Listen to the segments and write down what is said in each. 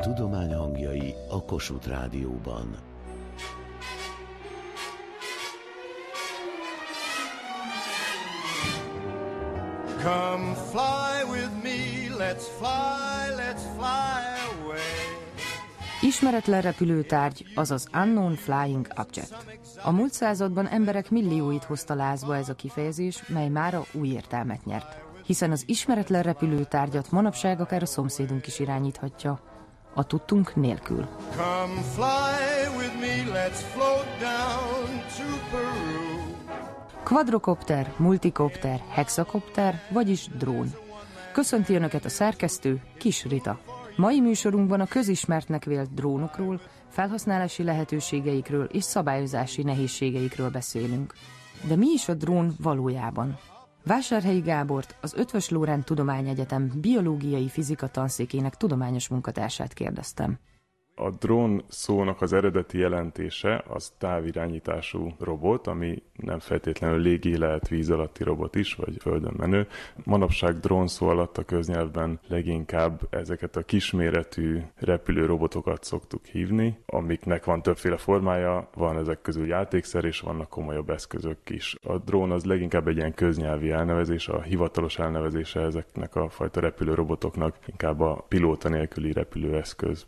tudomány hangjai a Kossuth Rádióban. Come fly with me, let's fly, let's fly away. Ismeretlen repülőtárgy, azaz Unknown Flying Object. A múlt században emberek millióit hozta lázba ez a kifejezés, mely mára új értelmet nyert. Hiszen az ismeretlen repülőtárgyat manapság akár a szomszédunk is irányíthatja, a tudtunk nélkül. Come fly with me, let's float down to Peru. Quadrocopter, multikopter, hexakopter, vagyis drón. Köszönti Önöket a szerkesztő, Kis Rita. Mai műsorunkban a közismertnek vélt drónokról, felhasználási lehetőségeikről és szabályozási nehézségeikről beszélünk. De mi is a drón valójában? Vásárhelyi Gábort, az Ötvös Lórend Tudományegyetem biológiai fizika tanszékének tudományos munkatársát kérdeztem. A drón szónak az eredeti jelentése az távirányítású robot, ami nem feltétlenül légi lehet víz alatti robot is, vagy földön menő. Manapság drón szó alatt a köznyelvben leginkább ezeket a kisméretű repülő robotokat szoktuk hívni, amiknek van többféle formája, van ezek közül játékszer, és vannak komolyabb eszközök is. A drón az leginkább egy ilyen köznyelvi elnevezés, a hivatalos elnevezése ezeknek a fajta repülő robotoknak inkább a pilóta nélküli repülőeszköz.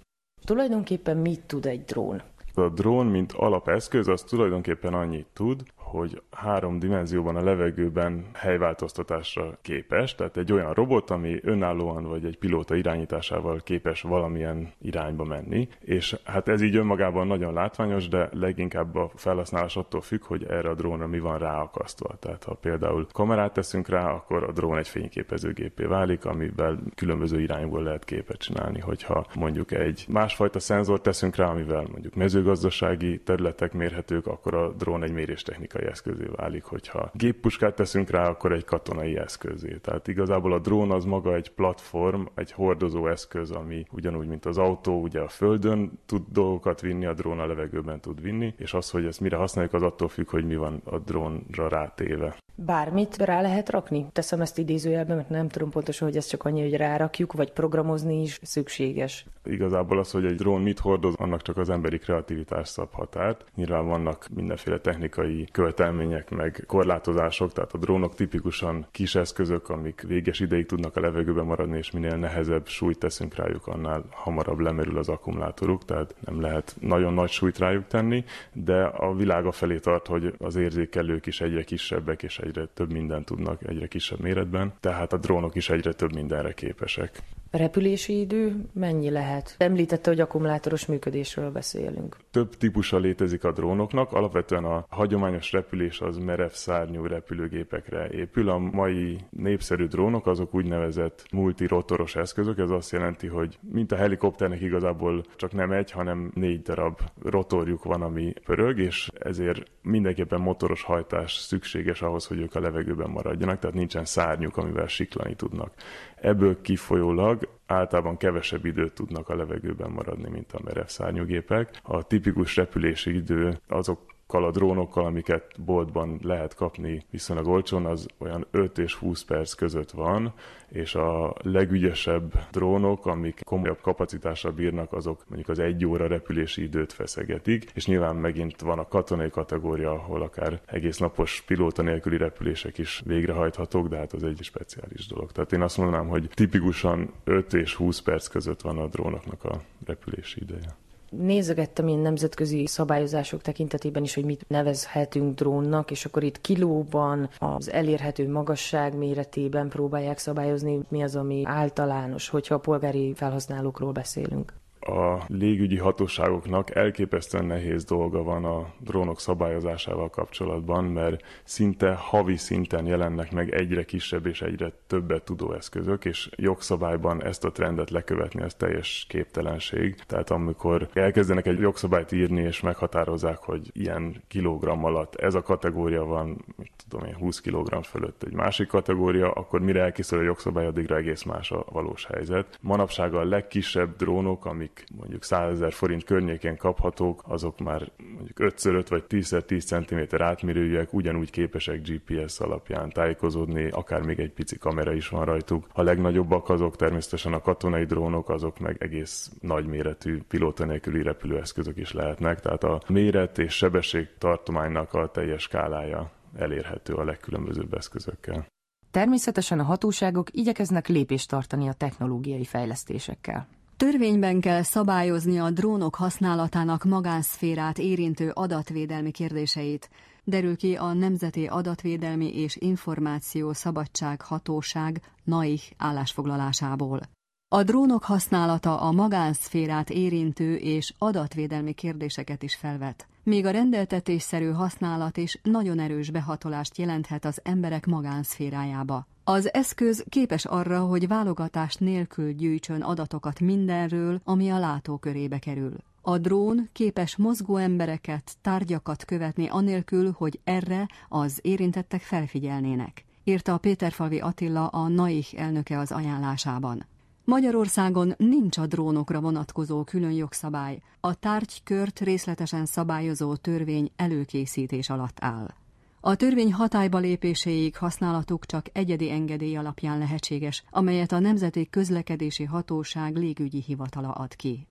Tulajdonképpen mit tud egy drón? A drón, mint alapeszköz, az tulajdonképpen annyit tud, hogy három dimenzióban a levegőben helyváltoztatásra képes, tehát egy olyan robot, ami önállóan vagy egy pilóta irányításával képes valamilyen irányba menni, és hát ez így önmagában nagyon látványos, de leginkább a felhasználás attól függ, hogy erre a drónra mi van ráakasztva. Tehát ha például kamerát teszünk rá, akkor a drón egy fényképezőgépé válik, amivel különböző irányból lehet képet csinálni. Hogyha mondjuk egy másfajta szenzort teszünk rá, amivel mondjuk mezőgazdasági területek mérhetők, akkor a drón egy méréstechnikai technikai eszközé válik, hogyha géppuskát teszünk rá, akkor egy katonai eszközé. Tehát igazából a drón az maga egy platform, egy hordozó eszköz, ami ugyanúgy, mint az autó, ugye a földön tud dolgokat vinni, a drón a levegőben tud vinni, és az, hogy ezt mire használjuk, az attól függ, hogy mi van a drónra rátéve. Bármit rá lehet rakni? Teszem ezt idézőjelben, mert nem tudom pontosan, hogy ez csak annyi, hogy rárakjuk, vagy programozni is szükséges. Igazából az, hogy egy drón mit hordoz, annak csak az emberi kreativitás szab határt. Nyilván vannak mindenféle technikai követelmények, meg korlátozások, tehát a drónok tipikusan kis eszközök, amik véges ideig tudnak a levegőben maradni, és minél nehezebb súlyt teszünk rájuk, annál hamarabb lemerül az akkumulátoruk, tehát nem lehet nagyon nagy súlyt rájuk tenni, de a világa felé tart, hogy az érzékelők is egyre kisebbek, és egyre több mindent tudnak egyre kisebb méretben, tehát a drónok is egyre több mindenre képesek. Repülési idő mennyi lehet? Említette, hogy akkumulátoros működésről beszélünk. Több típusa létezik a drónoknak. Alapvetően a hagyományos repülés az merev szárnyú repülőgépekre épül. A mai népszerű drónok azok úgynevezett multirotoros eszközök. Ez azt jelenti, hogy mint a helikopternek igazából csak nem egy, hanem négy darab rotorjuk van, ami pörög, és ezért mindenképpen motoros hajtás szükséges ahhoz, hogy ők a levegőben maradjanak, tehát nincsen szárnyuk, amivel siklani tudnak. Ebből kifolyólag általában kevesebb időt tudnak a levegőben maradni, mint a merev szárnyúgépek. A tipikus repülési idő azok a drónokkal, amiket boltban lehet kapni viszonylag olcsón, az olyan 5 és 20 perc között van, és a legügyesebb drónok, amik komolyabb kapacitással bírnak, azok mondjuk az egy óra repülési időt feszegetik, és nyilván megint van a katonai kategória, ahol akár egész napos pilóta nélküli repülések is végrehajthatók, de hát az egy speciális dolog. Tehát én azt mondanám, hogy tipikusan 5 és 20 perc között van a drónoknak a repülési ideje. Nézegettem én nemzetközi szabályozások tekintetében is, hogy mit nevezhetünk drónnak, és akkor itt kilóban, az elérhető magasság méretében próbálják szabályozni, mi az, ami általános, hogyha a polgári felhasználókról beszélünk a légügyi hatóságoknak elképesztően nehéz dolga van a drónok szabályozásával kapcsolatban, mert szinte havi szinten jelennek meg egyre kisebb és egyre többet tudó eszközök, és jogszabályban ezt a trendet lekövetni, ez teljes képtelenség. Tehát amikor elkezdenek egy jogszabályt írni, és meghatározzák, hogy ilyen kilogramm alatt ez a kategória van, mit tudom én, 20 kg fölött egy másik kategória, akkor mire elkészül a jogszabály, addigra egész más a valós helyzet. Manapság a legkisebb drónok, amik amik mondjuk 100 ezer forint környékén kaphatók, azok már mondjuk 5x5 vagy 10x10 cm átmérőjűek, ugyanúgy képesek GPS alapján tájékozódni, akár még egy pici kamera is van rajtuk. A legnagyobbak azok természetesen a katonai drónok, azok meg egész nagyméretű pilóta nélküli repülőeszközök is lehetnek, tehát a méret és sebesség tartománynak a teljes skálája elérhető a legkülönbözőbb eszközökkel. Természetesen a hatóságok igyekeznek lépést tartani a technológiai fejlesztésekkel. Törvényben kell szabályozni a drónok használatának magánszférát érintő adatvédelmi kérdéseit, derül ki a Nemzeti Adatvédelmi és Információ Szabadság Hatóság NAIH állásfoglalásából. A drónok használata a magánszférát érintő és adatvédelmi kérdéseket is felvet, még a rendeltetésszerű használat is nagyon erős behatolást jelenthet az emberek magánszférájába. Az eszköz képes arra, hogy válogatás nélkül gyűjtsön adatokat mindenről, ami a látókörébe kerül. A drón képes mozgó embereket, tárgyakat követni anélkül, hogy erre az érintettek felfigyelnének, írta Péterfalvi Attila a NAIH elnöke az ajánlásában. Magyarországon nincs a drónokra vonatkozó külön jogszabály, a tárgykört részletesen szabályozó törvény előkészítés alatt áll. A törvény hatályba lépéséig használatuk csak egyedi engedély alapján lehetséges, amelyet a Nemzeti Közlekedési Hatóság légügyi hivatala ad ki.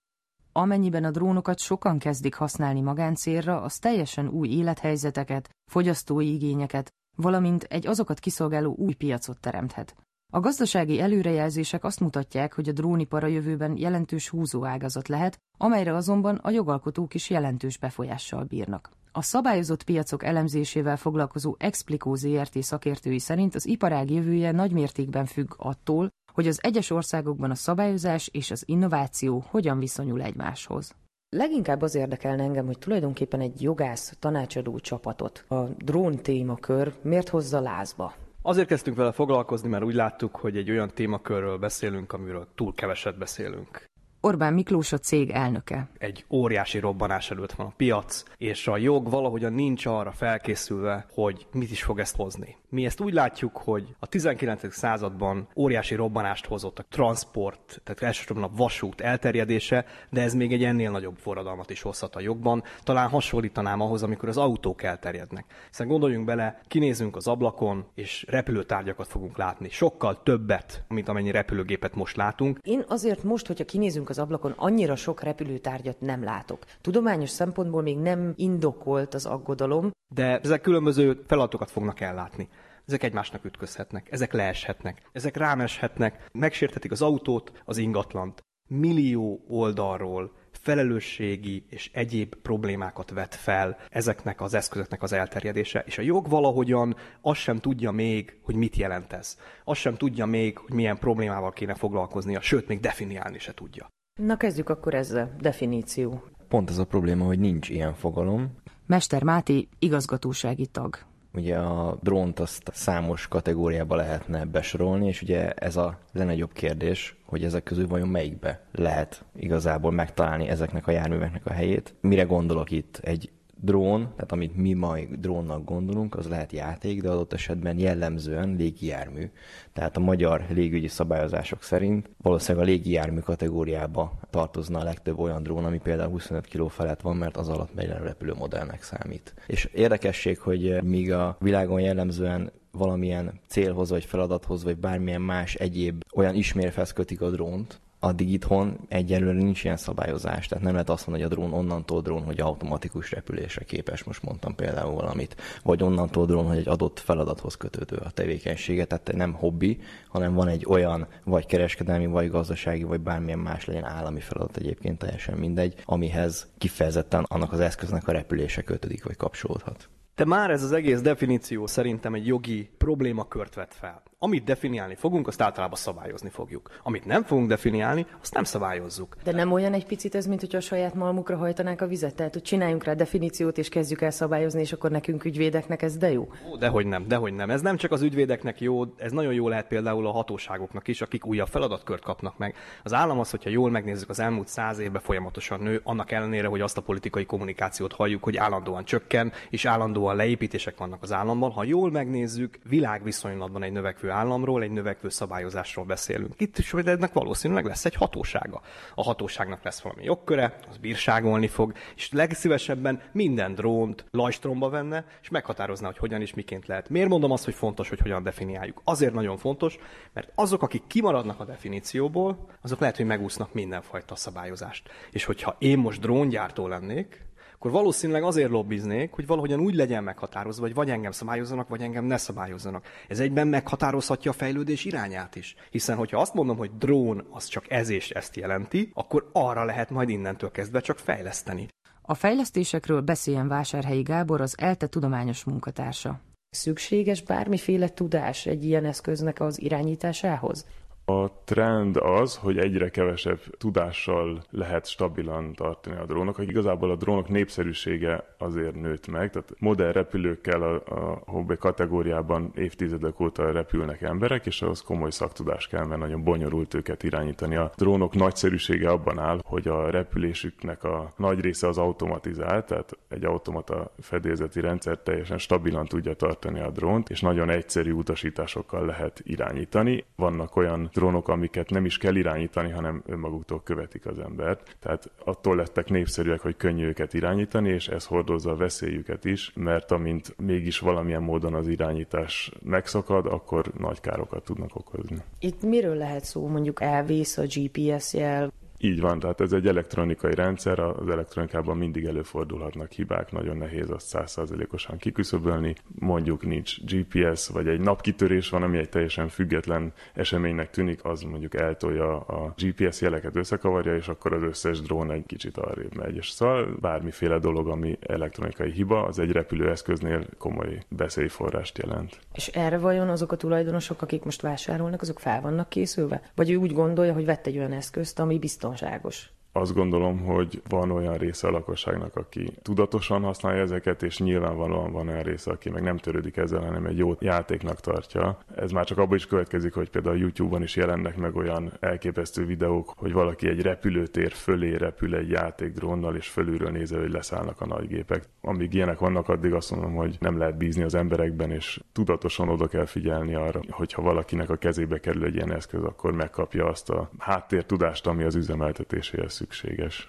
Amennyiben a drónokat sokan kezdik használni magáncélra, az teljesen új élethelyzeteket, fogyasztói igényeket, valamint egy azokat kiszolgáló új piacot teremthet. A gazdasági előrejelzések azt mutatják, hogy a drónipar a jövőben jelentős húzóágazat lehet, amelyre azonban a jogalkotók is jelentős befolyással bírnak. A szabályozott piacok elemzésével foglalkozó Explicó ZRT szakértői szerint az iparág jövője nagymértékben függ attól, hogy az egyes országokban a szabályozás és az innováció hogyan viszonyul egymáshoz. Leginkább az érdekelne engem, hogy tulajdonképpen egy jogász tanácsadó csapatot a drón témakör miért hozza lázba? Azért kezdtünk vele foglalkozni, mert úgy láttuk, hogy egy olyan témakörről beszélünk, amiről túl keveset beszélünk. Orbán Miklós a cég elnöke. Egy óriási robbanás előtt van a piac, és a jog valahogyan nincs arra felkészülve, hogy mit is fog ezt hozni. Mi ezt úgy látjuk, hogy a 19. században óriási robbanást hozott a transport, tehát elsősorban a vasút elterjedése, de ez még egy ennél nagyobb forradalmat is hozhat a jogban. Talán hasonlítanám ahhoz, amikor az autók elterjednek. Hiszen gondoljunk bele, kinézünk az ablakon, és repülőtárgyakat fogunk látni. Sokkal többet, mint amennyi repülőgépet most látunk. Én azért most, hogyha kinézünk az ablakon, annyira sok repülőtárgyat nem látok. Tudományos szempontból még nem indokolt az aggodalom. De ezek különböző feladatokat fognak ellátni ezek egymásnak ütközhetnek, ezek leeshetnek, ezek rámeshetnek, megsérthetik az autót, az ingatlant. Millió oldalról felelősségi és egyéb problémákat vet fel ezeknek az eszközöknek az elterjedése, és a jog valahogyan azt sem tudja még, hogy mit jelent ez. Azt sem tudja még, hogy milyen problémával kéne foglalkoznia, sőt, még definiálni se tudja. Na kezdjük akkor ezzel. Definíció. Pont ez a probléma, hogy nincs ilyen fogalom. Mester Máté, igazgatósági tag. Ugye a drónt azt számos kategóriába lehetne besorolni, és ugye ez a legnagyobb kérdés, hogy ezek közül vajon melyikbe lehet igazából megtalálni ezeknek a járműveknek a helyét. Mire gondolok itt? Egy drón, tehát amit mi majd drónnak gondolunk, az lehet játék, de adott esetben jellemzően légijármű. Tehát a magyar légügyi szabályozások szerint valószínűleg a légijármű kategóriába tartozna a legtöbb olyan drón, ami például 25 kg felett van, mert az alatt megy repülő modellnek számít. És érdekesség, hogy míg a világon jellemzően valamilyen célhoz, vagy feladathoz, vagy bármilyen más egyéb olyan ismérvhez kötik a drónt, addig itthon egyelőre nincs ilyen szabályozás, tehát nem lehet azt mondani, hogy a drón onnantól drón, hogy automatikus repülésre képes, most mondtam például valamit, vagy onnantól drón, hogy egy adott feladathoz kötődő a tevékenysége, tehát nem hobbi, hanem van egy olyan, vagy kereskedelmi, vagy gazdasági, vagy bármilyen más legyen állami feladat egyébként teljesen mindegy, amihez kifejezetten annak az eszköznek a repülése kötődik, vagy kapcsolódhat. De már ez az egész definíció szerintem egy jogi problémakört vet fel. Amit definiálni fogunk, azt általában szabályozni fogjuk. Amit nem fogunk definiálni, azt nem szabályozzuk. De nem olyan egy picit ez, mint hogy a saját malmukra hajtanák a vizet? Tehát, hogy csináljunk rá definíciót, és kezdjük el szabályozni, és akkor nekünk ügyvédeknek ez de jó? Ó, dehogy nem, dehogy nem. Ez nem csak az ügyvédeknek jó, ez nagyon jó lehet például a hatóságoknak is, akik újabb feladatkört kapnak meg. Az állam az, hogyha jól megnézzük, az elmúlt száz évben folyamatosan nő, annak ellenére, hogy azt a politikai kommunikációt halljuk, hogy állandóan csökken, és állandóan leépítések vannak az államban. Ha jól megnézzük, világviszonylatban egy növekvő államról, egy növekvő szabályozásról beszélünk. Itt is ennek valószínűleg lesz egy hatósága. A hatóságnak lesz valami jogköre, az bírságolni fog, és legszívesebben minden drónt lajstromba venne, és meghatározná, hogy hogyan és miként lehet. Miért mondom azt, hogy fontos, hogy hogyan definiáljuk? Azért nagyon fontos, mert azok, akik kimaradnak a definícióból, azok lehet, hogy megúsznak mindenfajta szabályozást. És hogyha én most dróngyártó lennék, akkor valószínűleg azért lobbiznék, hogy valahogyan úgy legyen meghatározva, hogy vagy engem szabályozzanak, vagy engem ne szabályozzanak. Ez egyben meghatározhatja a fejlődés irányát is. Hiszen, hogyha azt mondom, hogy drón az csak ez és ezt jelenti, akkor arra lehet majd innentől kezdve csak fejleszteni. A fejlesztésekről beszéljen Vásárhelyi Gábor, az ELTE tudományos munkatársa. Szükséges bármiféle tudás egy ilyen eszköznek az irányításához? A trend az, hogy egyre kevesebb tudással lehet stabilan tartani a drónokat. Igazából a drónok népszerűsége azért nőtt meg, tehát modern repülőkkel a, a hobby kategóriában évtizedek óta repülnek emberek, és ahhoz komoly szaktudás kell, mert nagyon bonyolult őket irányítani. A drónok nagyszerűsége abban áll, hogy a repülésüknek a nagy része az automatizált, tehát egy automata fedélzeti rendszer teljesen stabilan tudja tartani a drónt, és nagyon egyszerű utasításokkal lehet irányítani. Vannak olyan drónok, amiket nem is kell irányítani, hanem önmaguktól követik az embert. Tehát attól lettek népszerűek, hogy könnyű őket irányítani, és ez hordozza a veszélyüket is, mert amint mégis valamilyen módon az irányítás megszakad, akkor nagy károkat tudnak okozni. Itt miről lehet szó? Mondjuk elvész a GPS jel, így van, tehát ez egy elektronikai rendszer, az elektronikában mindig előfordulhatnak hibák, nagyon nehéz azt százszázalékosan kiküszöbölni. Mondjuk nincs GPS, vagy egy napkitörés van, ami egy teljesen független eseménynek tűnik, az mondjuk eltolja a GPS jeleket összekavarja, és akkor az összes drón egy kicsit arrébb megy. És szóval bármiféle dolog, ami elektronikai hiba, az egy repülőeszköznél komoly veszélyforrást jelent. És erre vajon azok a tulajdonosok, akik most vásárolnak, azok fel vannak készülve? Vagy ő úgy gondolja, hogy vett egy olyan eszközt, ami biztos biztonságos azt gondolom, hogy van olyan része a lakosságnak, aki tudatosan használja ezeket, és nyilvánvalóan van olyan része, aki meg nem törődik ezzel, hanem egy jó játéknak tartja. Ez már csak abból is következik, hogy például a YouTube-on is jelennek meg olyan elképesztő videók, hogy valaki egy repülőtér fölé repül egy játék drónnal, és fölülről nézve, hogy leszállnak a nagy gépek. Amíg ilyenek vannak, addig azt mondom, hogy nem lehet bízni az emberekben, és tudatosan oda kell figyelni arra, hogyha valakinek a kezébe kerül egy ilyen eszköz, akkor megkapja azt a háttértudást, ami az üzemeltetéséhez szükséges.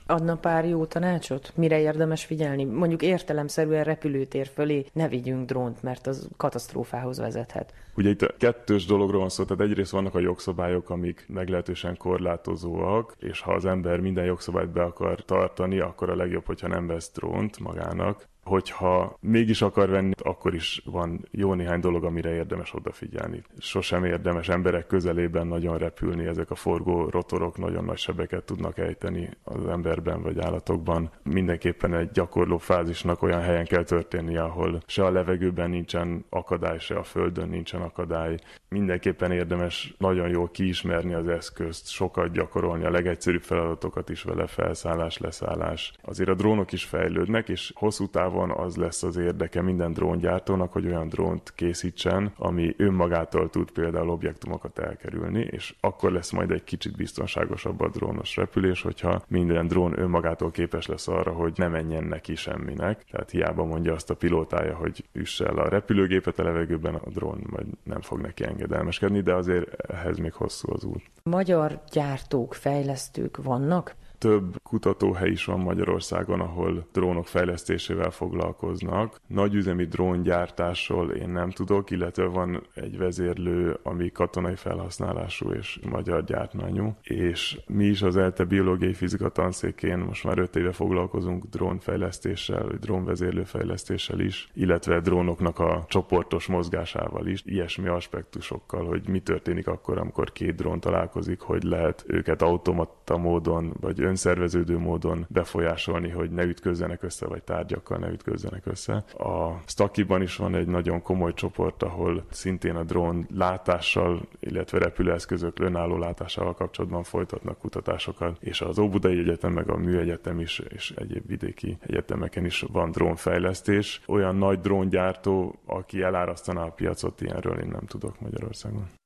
Adna pár jó tanácsot? Mire érdemes figyelni? Mondjuk értelemszerűen repülőtér fölé ne vigyünk drónt, mert az katasztrófához vezethet. Ugye itt kettős dologról van szó, tehát egyrészt vannak a jogszabályok, amik meglehetősen korlátozóak, és ha az ember minden jogszabályt be akar tartani, akkor a legjobb, hogyha nem vesz drónt magának hogyha mégis akar venni, akkor is van jó néhány dolog, amire érdemes odafigyelni. Sosem érdemes emberek közelében nagyon repülni, ezek a forgó rotorok nagyon nagy sebeket tudnak ejteni az emberben vagy állatokban. Mindenképpen egy gyakorló fázisnak olyan helyen kell történnie, ahol se a levegőben nincsen akadály, se a földön nincsen akadály. Mindenképpen érdemes nagyon jól kiismerni az eszközt, sokat gyakorolni a legegyszerűbb feladatokat is vele, felszállás, leszállás. Azért a drónok is fejlődnek, és hosszú távon távon az lesz az érdeke minden dróngyártónak, hogy olyan drónt készítsen, ami önmagától tud például objektumokat elkerülni, és akkor lesz majd egy kicsit biztonságosabb a drónos repülés, hogyha minden drón önmagától képes lesz arra, hogy ne menjen neki semminek. Tehát hiába mondja azt a pilótája, hogy üsse el a repülőgépet a levegőben, a drón majd nem fog neki engedelmeskedni, de azért ehhez még hosszú az út. Magyar gyártók, fejlesztők vannak? Több kutatóhely is van Magyarországon, ahol drónok fejlesztésével foglalkoznak. Nagyüzemi dróngyártásról én nem tudok, illetve van egy vezérlő, ami katonai felhasználású és magyar gyártmányú. És mi is az ELTE biológiai fizika tanszékén most már öt éve foglalkozunk drónfejlesztéssel, drónvezérlő fejlesztéssel is, illetve drónoknak a csoportos mozgásával is, ilyesmi aspektusokkal, hogy mi történik akkor, amikor két drón találkozik, hogy lehet őket automata módon vagy önszerveződő módon befolyásolni, hogy ne ütközzenek össze, vagy tárgyakkal ne ütközzenek össze. A Stakiban is van egy nagyon komoly csoport, ahol szintén a drón látással, illetve repülőeszközök önálló látásával kapcsolatban folytatnak kutatásokat, és az Óbudai Egyetem, meg a Műegyetem is, és egyéb vidéki egyetemeken is van drónfejlesztés. Olyan nagy dróngyártó, aki elárasztaná a piacot, ilyenről én nem tudok Magyarországon.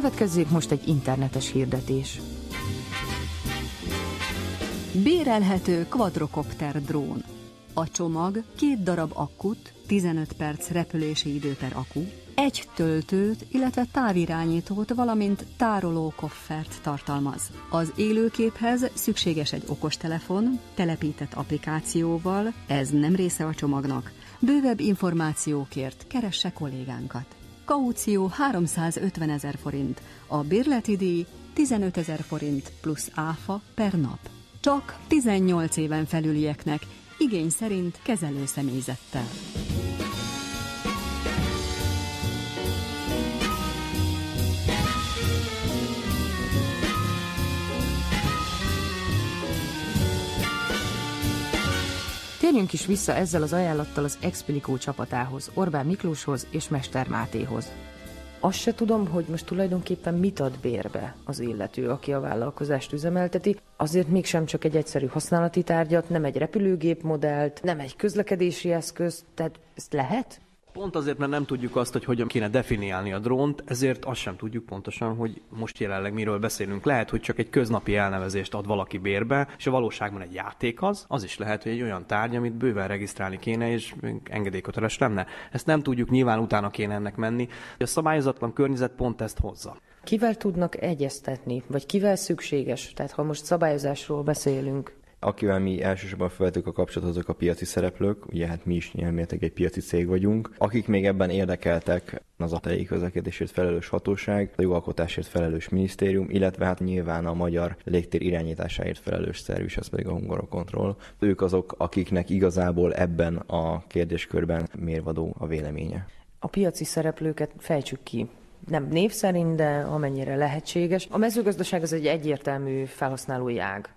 Következzék most egy internetes hirdetés. Bérelhető quadrocopter drón. A csomag két darab akkut, 15 perc repülési idő per akku, egy töltőt, illetve távirányítót, valamint tároló koffert tartalmaz. Az élőképhez szükséges egy okostelefon, telepített applikációval, ez nem része a csomagnak. Bővebb információkért keresse kollégánkat. Kaució 350 ezer forint, a bérleti díj 15 ezer forint plusz áfa per nap. Csak 18 éven felülieknek, igény szerint kezelő személyzettel. Térjünk is vissza ezzel az ajánlattal az Explico csapatához, Orbán Miklóshoz és Mester Mátéhoz. Azt se tudom, hogy most tulajdonképpen mit ad bérbe az illető, aki a vállalkozást üzemelteti. Azért mégsem csak egy egyszerű használati tárgyat, nem egy repülőgép modellt, nem egy közlekedési eszköz, tehát ezt lehet? Pont azért, mert nem tudjuk azt, hogy hogyan kéne definiálni a drónt, ezért azt sem tudjuk pontosan, hogy most jelenleg miről beszélünk. Lehet, hogy csak egy köznapi elnevezést ad valaki bérbe, és a valóságban egy játék az, az is lehet, hogy egy olyan tárgy, amit bőven regisztrálni kéne, és engedélyköteles lenne. Ezt nem tudjuk, nyilván utána kéne ennek menni. A szabályozatlan környezet pont ezt hozza. Kivel tudnak egyeztetni, vagy kivel szükséges? Tehát ha most szabályozásról beszélünk, akivel mi elsősorban felvettük a kapcsolatot, azok a piaci szereplők, ugye hát mi is nyilvánméletek egy piaci cég vagyunk, akik még ebben érdekeltek, az a helyi közlekedésért felelős hatóság, a jogalkotásért felelős minisztérium, illetve hát nyilván a magyar légtér irányításáért felelős szervus, ez pedig a Hungarokontroll. Ők azok, akiknek igazából ebben a kérdéskörben mérvadó a véleménye. A piaci szereplőket fejtsük ki nem név szerint, de amennyire lehetséges. A mezőgazdaság az egy egyértelmű felhasználói ág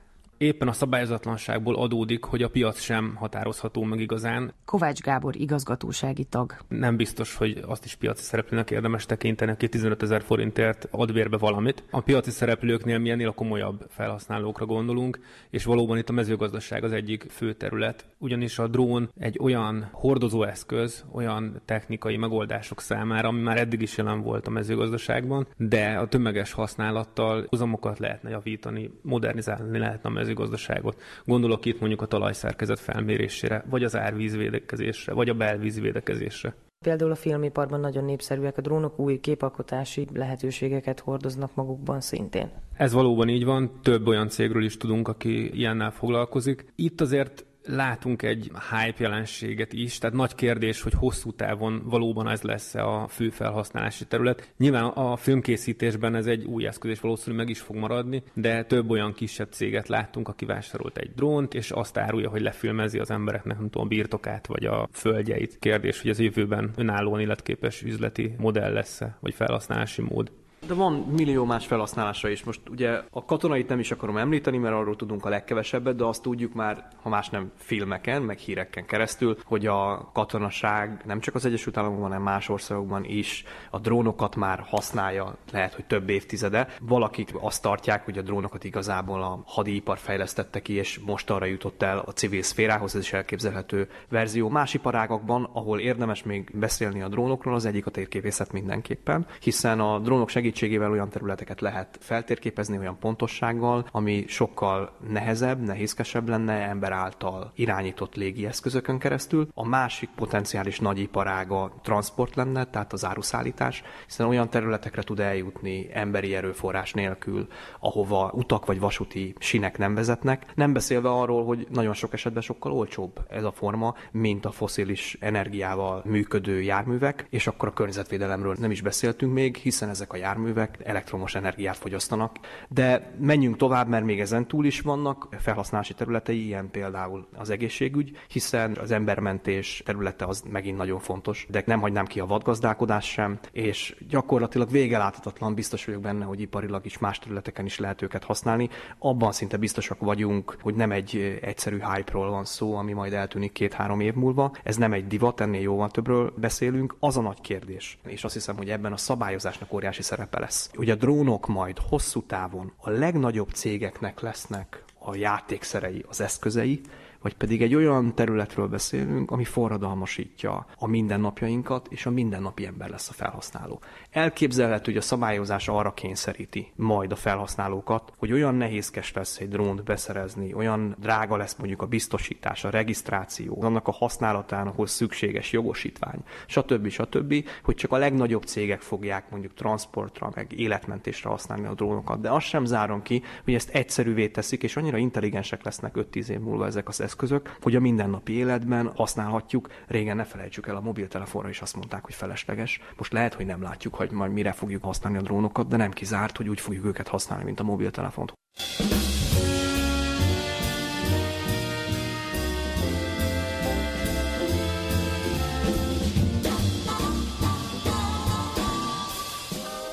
éppen a szabályozatlanságból adódik, hogy a piac sem határozható meg igazán. Kovács Gábor igazgatósági tag. Nem biztos, hogy azt is piaci szereplőnek érdemes tekinteni, aki 15 ezer forintért ad bérbe valamit. A piaci szereplőknél mi ennél a komolyabb felhasználókra gondolunk, és valóban itt a mezőgazdaság az egyik fő terület. Ugyanis a drón egy olyan hordozóeszköz, olyan technikai megoldások számára, ami már eddig is jelen volt a mezőgazdaságban, de a tömeges használattal uzamokat lehetne javítani, modernizálni lehetne a mezőgazdaságot mezőgazdaságot. Gondolok itt mondjuk a talajszerkezet felmérésére, vagy az árvízvédekezésre, vagy a belvízvédekezésre. Például a filmiparban nagyon népszerűek a drónok, új képalkotási lehetőségeket hordoznak magukban szintén. Ez valóban így van, több olyan cégről is tudunk, aki ilyennel foglalkozik. Itt azért látunk egy hype jelenséget is, tehát nagy kérdés, hogy hosszú távon valóban ez lesz a fő felhasználási terület. Nyilván a filmkészítésben ez egy új eszköz, és valószínűleg meg is fog maradni, de több olyan kisebb céget láttunk, aki vásárolt egy drónt, és azt árulja, hogy lefilmezi az embereknek, nem tudom, a birtokát vagy a földjeit. Kérdés, hogy az jövőben önállóan életképes üzleti modell lesz-e, vagy felhasználási mód. De van millió más felhasználása is. Most ugye a katonait nem is akarom említeni, mert arról tudunk a legkevesebbet, de azt tudjuk már, ha más nem filmeken, meg híreken keresztül, hogy a katonaság nem csak az Egyesült Államokban, hanem más országokban is a drónokat már használja, lehet, hogy több évtizede. Valakik azt tartják, hogy a drónokat igazából a hadipar fejlesztette ki, és most arra jutott el a civil szférához, ez is elképzelhető verzió. Más iparágakban, ahol érdemes még beszélni a drónokról, az egyik a térképészet mindenképpen, hiszen a drónok segít segítségével olyan területeket lehet feltérképezni olyan pontossággal, ami sokkal nehezebb, nehézkesebb lenne ember által irányított légieszközökön keresztül. A másik potenciális nagy iparága transport lenne, tehát az áruszállítás, hiszen olyan területekre tud eljutni emberi erőforrás nélkül, ahova utak vagy vasúti sinek nem vezetnek. Nem beszélve arról, hogy nagyon sok esetben sokkal olcsóbb ez a forma, mint a foszilis energiával működő járművek, és akkor a környezetvédelemről nem is beszéltünk még, hiszen ezek a járművek járművek elektromos energiát fogyasztanak. De menjünk tovább, mert még ezen túl is vannak felhasználási területei, ilyen például az egészségügy, hiszen az embermentés területe az megint nagyon fontos, de nem hagynám ki a vadgazdálkodás sem, és gyakorlatilag végeláthatatlan biztos vagyok benne, hogy iparilag is más területeken is lehet őket használni. Abban szinte biztosak vagyunk, hogy nem egy egyszerű hype-ról van szó, ami majd eltűnik két-három év múlva. Ez nem egy divat, ennél jóval többről beszélünk. Az a nagy kérdés, és azt hiszem, hogy ebben a szabályozásnak óriási szerep szerepe lesz. Hogy a drónok majd hosszú távon a legnagyobb cégeknek lesznek a játékszerei, az eszközei, vagy pedig egy olyan területről beszélünk, ami forradalmasítja a mindennapjainkat, és a mindennapi ember lesz a felhasználó. Elképzelhető, hogy a szabályozás arra kényszeríti majd a felhasználókat, hogy olyan nehézkes lesz egy drónt beszerezni, olyan drága lesz mondjuk a biztosítás, a regisztráció, annak a használatához szükséges jogosítvány, stb. stb., hogy csak a legnagyobb cégek fogják mondjuk transportra, meg életmentésre használni a drónokat. De azt sem zárom ki, hogy ezt egyszerűvé teszik, és annyira intelligensek lesznek 5-10 év múlva ezek az eszközök, hogy a mindennapi életben használhatjuk. Régen ne felejtsük el, a mobiltelefonra is azt mondták, hogy felesleges. Most lehet, hogy nem látjuk, hogy majd mire fogjuk használni a drónokat, de nem kizárt, hogy úgy fogjuk őket használni, mint a mobiltelefont.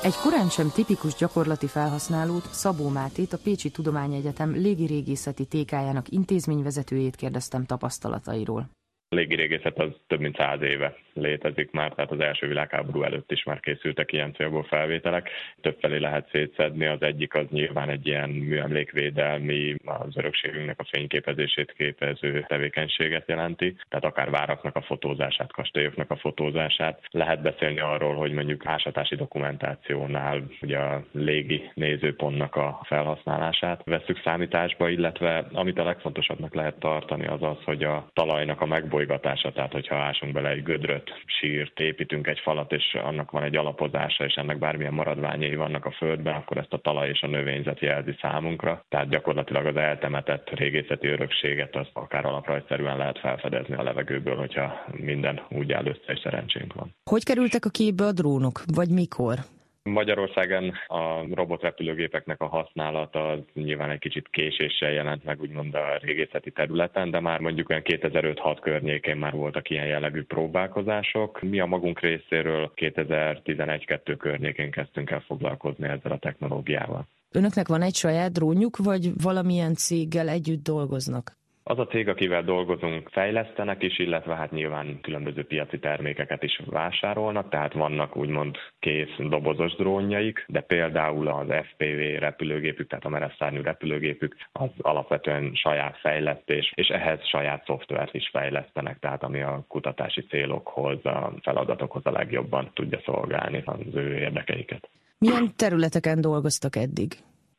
Egy korán sem tipikus gyakorlati felhasználót, Szabó Mátét, a Pécsi Tudományegyetem légirégészeti tékájának intézményvezetőjét kérdeztem tapasztalatairól légirégészet az több mint száz éve létezik már, tehát az első világháború előtt is már készültek ilyen célból felvételek. Többfelé lehet szétszedni, az egyik az nyilván egy ilyen műemlékvédelmi, az örökségünknek a fényképezését képező tevékenységet jelenti, tehát akár váraknak a fotózását, kastélyoknak a fotózását. Lehet beszélni arról, hogy mondjuk ásatási dokumentációnál ugye a légi nézőpontnak a felhasználását veszük számításba, illetve amit a legfontosabbnak lehet tartani az az, hogy a talajnak a megbolyásása bolygatása, tehát hogyha ásunk bele egy gödröt, sírt, építünk egy falat, és annak van egy alapozása, és ennek bármilyen maradványai vannak a földben, akkor ezt a talaj és a növényzet jelzi számunkra. Tehát gyakorlatilag az eltemetett régészeti örökséget az akár alaprajzszerűen lehet felfedezni a levegőből, hogyha minden úgy áll össze, és szerencsénk van. Hogy kerültek a képbe a drónok, vagy mikor? Magyarországon a robotrepülőgépeknek a használata az nyilván egy kicsit késéssel jelent meg úgymond a régészeti területen, de már mondjuk olyan 2005-6 környékén már voltak ilyen jellegű próbálkozások. Mi a magunk részéről 2011-2 környékén kezdtünk el foglalkozni ezzel a technológiával. Önöknek van egy saját drónjuk, vagy valamilyen céggel együtt dolgoznak? Az a cég, akivel dolgozunk, fejlesztenek is, illetve hát nyilván különböző piaci termékeket is vásárolnak, tehát vannak úgymond kész dobozos drónjaik, de például az FPV repülőgépük, tehát a mereszárnyú repülőgépük, az alapvetően saját fejlesztés, és ehhez saját szoftvert is fejlesztenek, tehát ami a kutatási célokhoz, a feladatokhoz a legjobban tudja szolgálni az ő érdekeiket. Milyen területeken dolgoztak eddig?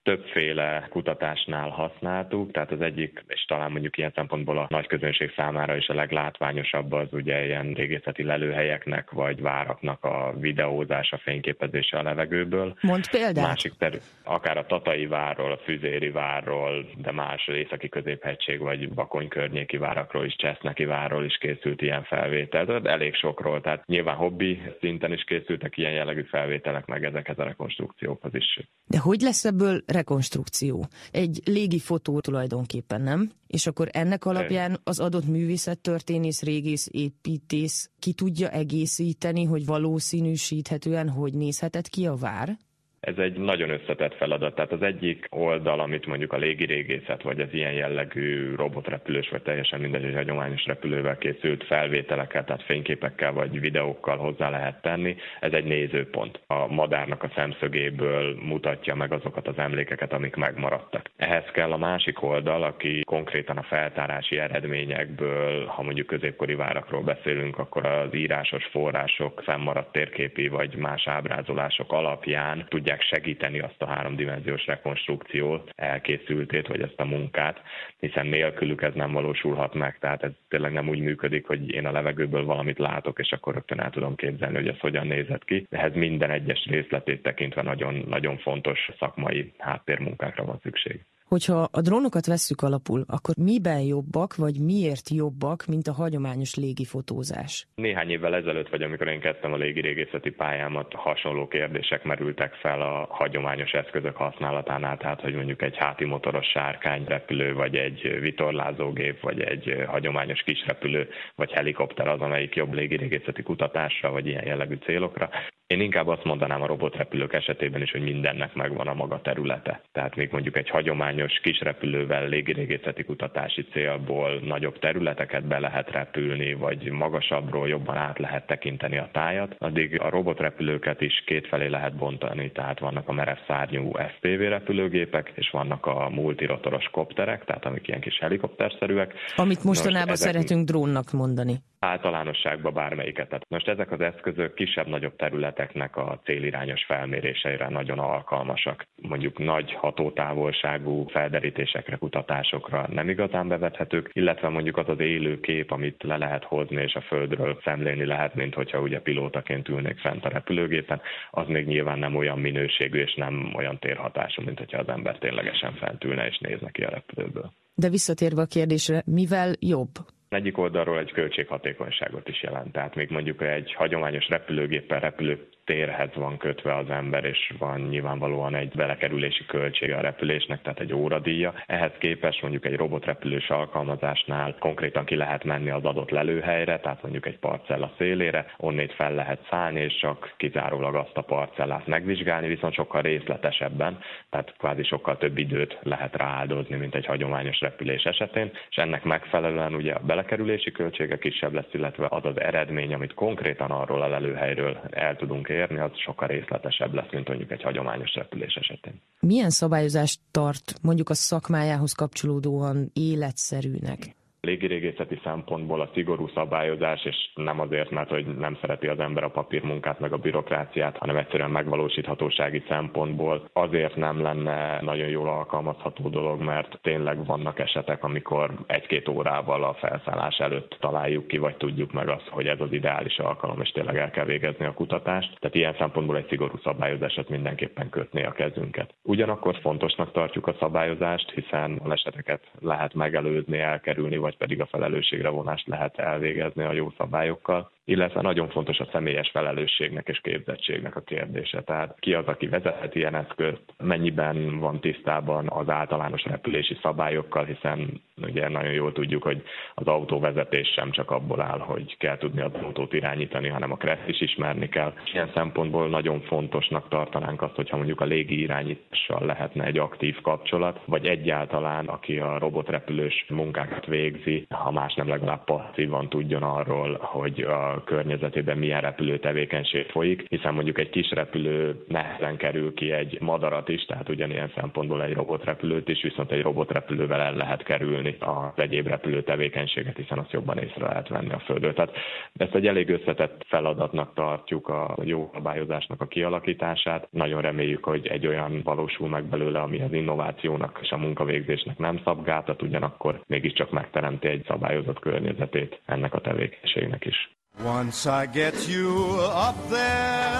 Többféle kutatásnál használtuk, tehát az egyik, és talán mondjuk ilyen szempontból a nagy közönség számára is a leglátványosabb az ugye ilyen régészeti lelőhelyeknek vagy váraknak a videózása, fényképezése a levegőből. Mond példát. Másik terület, akár a Tatai várról, a Füzéri várról, de más északi középhegység vagy Bakony környéki várakról is, Cseszneki várról is készült ilyen felvétel, de elég sokról, tehát nyilván hobbi szinten is készültek ilyen jellegű felvételek, meg ezekhez a rekonstrukciókhoz is. De hogy lesz ebből rekonstrukció. Egy légi fotó tulajdonképpen, nem? És akkor ennek alapján az adott művészettörténész, régész, építész ki tudja egészíteni, hogy valószínűsíthetően hogy nézhetett ki a vár? Ez egy nagyon összetett feladat. Tehát az egyik oldal, amit mondjuk a légirégészet, vagy az ilyen jellegű robotrepülős, vagy teljesen mindegy, hogy hagyományos repülővel készült felvételekkel, tehát fényképekkel vagy videókkal hozzá lehet tenni, ez egy nézőpont. A madárnak a szemszögéből mutatja meg azokat az emlékeket, amik megmaradtak. Ehhez kell a másik oldal, aki konkrétan a feltárási eredményekből, ha mondjuk középkori várakról beszélünk, akkor az írásos források, fennmaradt térképi vagy más ábrázolások alapján tudják tudják segíteni azt a háromdimenziós rekonstrukciót, elkészültét, vagy ezt a munkát, hiszen nélkülük ez nem valósulhat meg, tehát ez tényleg nem úgy működik, hogy én a levegőből valamit látok, és akkor rögtön el tudom képzelni, hogy ez hogyan nézett ki. Ehhez minden egyes részletét tekintve nagyon, nagyon fontos szakmai háttérmunkákra van szükség. Hogyha a drónokat vesszük alapul, akkor miben jobbak, vagy miért jobbak, mint a hagyományos légifotózás? Néhány évvel ezelőtt, vagy amikor én kezdtem a légirégészeti pályámat, hasonló kérdések merültek fel a hagyományos eszközök használatánál, tehát hogy mondjuk egy háti motoros sárkányrepülő, vagy egy vitorlázógép, vagy egy hagyományos kisrepülő, vagy helikopter az, amelyik jobb légirégészeti kutatásra, vagy ilyen jellegű célokra. Én inkább azt mondanám a robotrepülők esetében is, hogy mindennek megvan a maga területe. Tehát még mondjuk egy hagyományos kis repülővel légirégészeti kutatási célból nagyobb területeket be lehet repülni, vagy magasabbról jobban át lehet tekinteni a tájat, addig a robotrepülőket is kétfelé lehet bontani, tehát vannak a merev szárnyú FPV repülőgépek, és vannak a multirotoros kopterek, tehát amik ilyen kis helikopterszerűek. Amit mostanában Nos, ezek... szeretünk drónnak mondani általánosságban bármelyiket. Tehát most ezek az eszközök kisebb-nagyobb területeknek a célirányos felméréseire nagyon alkalmasak. Mondjuk nagy hatótávolságú felderítésekre, kutatásokra nem igazán bevethetők, illetve mondjuk az az élő kép, amit le lehet hozni és a földről szemlélni lehet, mint hogyha ugye pilótaként ülnék fent a repülőgépen, az még nyilván nem olyan minőségű és nem olyan térhatású, mint hogyha az ember ténylegesen fent ülne és nézne ki a repülőből. De visszatérve a kérdésre, mivel jobb? egyik oldalról egy költséghatékonyságot is jelent. Tehát még mondjuk egy hagyományos repülőgéppel repülő térhez van kötve az ember, és van nyilvánvalóan egy belekerülési költsége a repülésnek, tehát egy óradíja. Ehhez képest mondjuk egy robotrepülős alkalmazásnál konkrétan ki lehet menni az adott lelőhelyre, tehát mondjuk egy parcella szélére, onnét fel lehet szállni, és csak kizárólag azt a parcellát megvizsgálni, viszont sokkal részletesebben, tehát kvázi sokkal több időt lehet rááldozni, mint egy hagyományos repülés esetén, és ennek megfelelően ugye a belekerülési költsége kisebb lesz, illetve az az eredmény, amit konkrétan arról a lelőhelyről el tudunk érni, az sokkal részletesebb lesz, mint mondjuk egy hagyományos repülés esetén. Milyen szabályozást tart mondjuk a szakmájához kapcsolódóan életszerűnek? Légirégészeti szempontból a szigorú szabályozás, és nem azért, mert hogy nem szereti az ember a papírmunkát meg a bürokráciát, hanem egyszerűen megvalósíthatósági szempontból azért nem lenne nagyon jól alkalmazható dolog, mert tényleg vannak esetek, amikor egy-két órával a felszállás előtt találjuk ki, vagy tudjuk meg azt, hogy ez az ideális alkalom, és tényleg el kell végezni a kutatást. Tehát ilyen szempontból egy szigorú szabályozásot mindenképpen kötné a kezünket. Ugyanakkor fontosnak tartjuk a szabályozást, hiszen a eseteket lehet megelőzni, elkerülni, vagy vagy pedig a felelősségre vonást lehet elvégezni a jó szabályokkal illetve nagyon fontos a személyes felelősségnek és képzettségnek a kérdése. Tehát ki az, aki vezethet ilyen eszközt, mennyiben van tisztában az általános repülési szabályokkal, hiszen ugye nagyon jól tudjuk, hogy az autóvezetés sem csak abból áll, hogy kell tudni az autót irányítani, hanem a kressz is ismerni kell. Ilyen szempontból nagyon fontosnak tartanánk azt, hogyha mondjuk a légi irányítással lehetne egy aktív kapcsolat, vagy egyáltalán, aki a robotrepülős munkákat végzi, ha más nem legalább passzívan tudjon arról, hogy a környezetében milyen repülő tevékenység folyik, hiszen mondjuk egy kis repülő nehezen kerül ki egy madarat is, tehát ugyanilyen szempontból egy robotrepülőt is, viszont egy robotrepülővel el lehet kerülni az egyéb repülő tevékenységet, hiszen azt jobban észre lehet venni a Földről. Tehát ezt egy elég összetett feladatnak tartjuk a jó szabályozásnak a kialakítását. Nagyon reméljük, hogy egy olyan valósul meg belőle, ami az innovációnak és a munkavégzésnek nem szab gátat, ugyanakkor mégiscsak megteremti egy szabályozott környezetét ennek a tevékenységnek is. Once I get you up there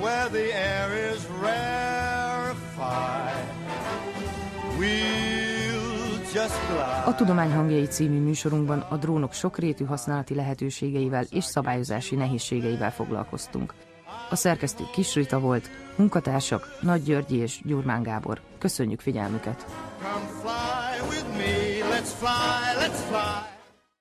where the air is rarefied, we'll just glide. A Tudomány hangjai című műsorunkban a drónok sokrétű használati lehetőségeivel és szabályozási nehézségeivel foglalkoztunk. A szerkesztő Kis Rita volt, munkatársak Nagy Györgyi és Gyurmán Gábor. Köszönjük figyelmüket! Come fly with me, let's fly, let's fly.